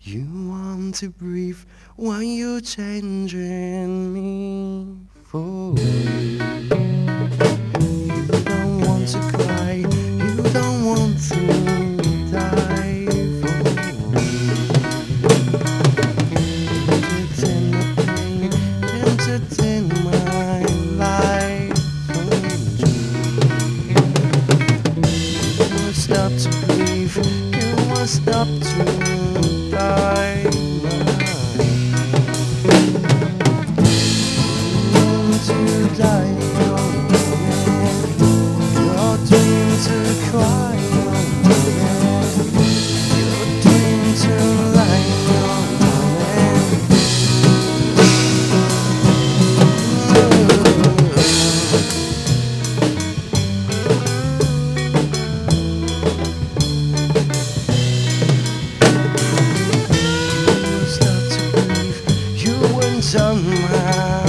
You want to breathe while you're changing me for you. You don't want to cry, you don't want to die for me. Entertain the pain, entertain my life for you. You must stop to breathe, you must stop to die. somehow